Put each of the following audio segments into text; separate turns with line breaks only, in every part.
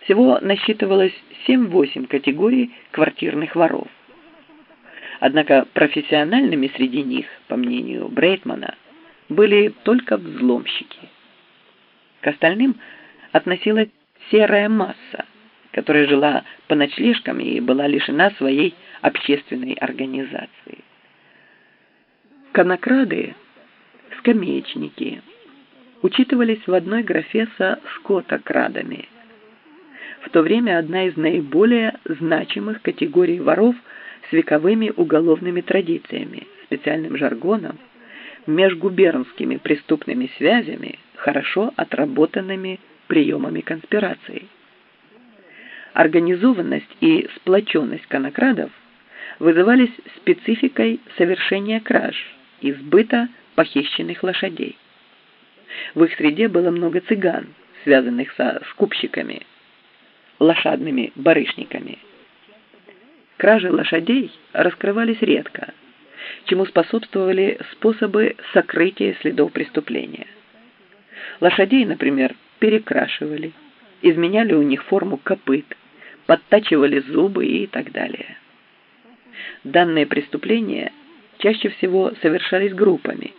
Всего насчитывалось 7-8 категорий квартирных воров. Однако профессиональными среди них, по мнению Брейтмана, были только взломщики. К остальным относилась серая масса, которая жила по ночлежкам и была лишена своей общественной организации. Конокрады, скамеечники, учитывались в одной графе со скотокрадами. В то время одна из наиболее значимых категорий воров с вековыми уголовными традициями, специальным жаргоном, межгубернскими преступными связями, хорошо отработанными приемами конспирации. Организованность и сплоченность конокрадов вызывались спецификой совершения краж и сбыта похищенных лошадей. В их среде было много цыган, связанных со скупщиками, лошадными барышниками. Кражи лошадей раскрывались редко, чему способствовали способы сокрытия следов преступления. Лошадей, например, перекрашивали, изменяли у них форму копыт, подтачивали зубы и так далее. Данные преступления чаще всего совершались группами,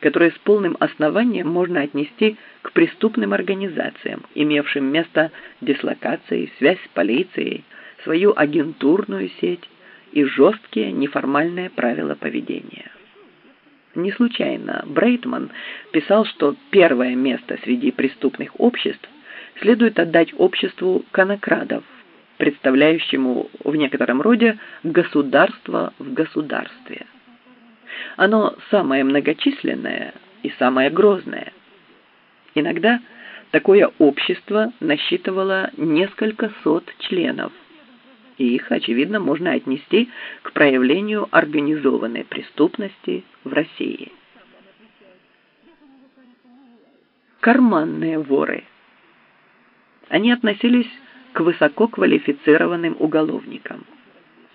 которые с полным основанием можно отнести к преступным организациям, имевшим место дислокации, связь с полицией, свою агентурную сеть и жесткие неформальные правила поведения. Не случайно Брейтман писал, что первое место среди преступных обществ следует отдать обществу конокрадов, представляющему в некотором роде государство в государстве. Оно самое многочисленное и самое грозное. Иногда такое общество насчитывало несколько сот членов – и их, очевидно, можно отнести к проявлению организованной преступности в России. Карманные воры. Они относились к высококвалифицированным уголовникам.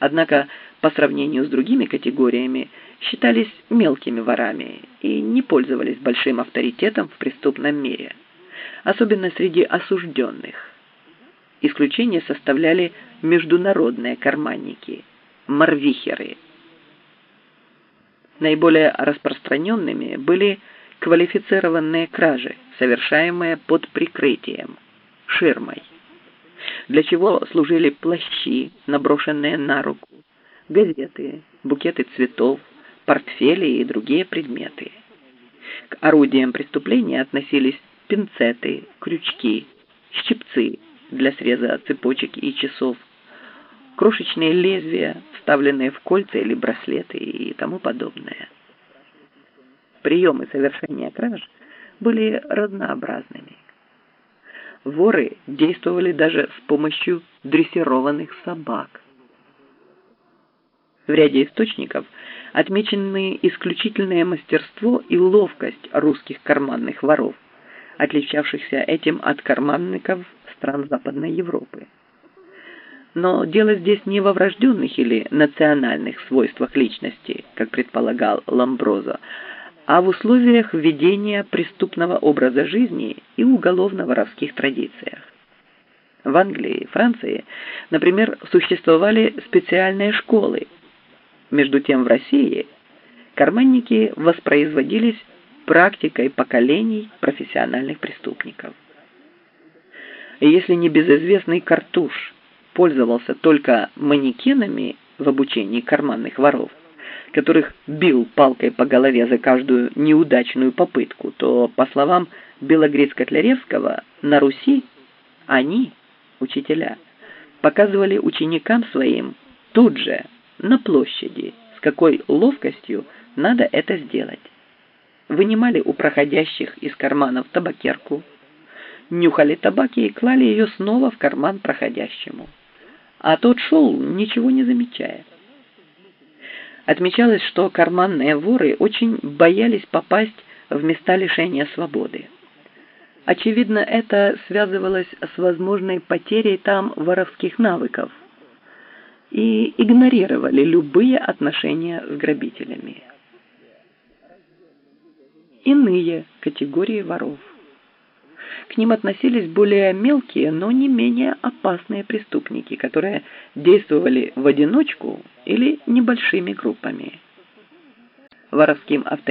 Однако по сравнению с другими категориями считались мелкими ворами и не пользовались большим авторитетом в преступном мире, особенно среди осужденных. Исключение составляли международные карманники, марвихеры. Наиболее распространенными были квалифицированные кражи, совершаемые под прикрытием, ширмой, для чего служили плащи, наброшенные на руку, газеты, букеты цветов, портфели и другие предметы. К орудиям преступления относились пинцеты, крючки, щипцы для среза цепочек и часов, крошечные лезвия, вставленные в кольца или браслеты и тому подобное. Приемы совершения краж были разнообразными. Воры действовали даже с помощью дрессированных собак. В ряде источников отмечены исключительное мастерство и ловкость русских карманных воров, отличавшихся этим от карманников стран Западной Европы. Но дело здесь не во врожденных или национальных свойствах личности, как предполагал Ламброзо, а в условиях введения преступного образа жизни и уголовно-воровских традициях. В Англии и Франции, например, существовали специальные школы. Между тем в России карманники воспроизводились практикой поколений профессиональных преступников. И если не безызвестный Картуш пользовался только манекенами в обучении карманных воров, которых бил палкой по голове за каждую неудачную попытку, то, по словам Белогрец-Котляревского, на Руси они, учителя, показывали ученикам своим тут же, на площади, с какой ловкостью надо это сделать. Вынимали у проходящих из карманов табакерку, нюхали табаки и клали ее снова в карман проходящему а тот шел, ничего не замечая. Отмечалось, что карманные воры очень боялись попасть в места лишения свободы. Очевидно, это связывалось с возможной потерей там воровских навыков и игнорировали любые отношения с грабителями. Иные категории воров. К ним относились более мелкие, но не менее опасные преступники, которые действовали в одиночку или небольшими группами. Воровским авторитетом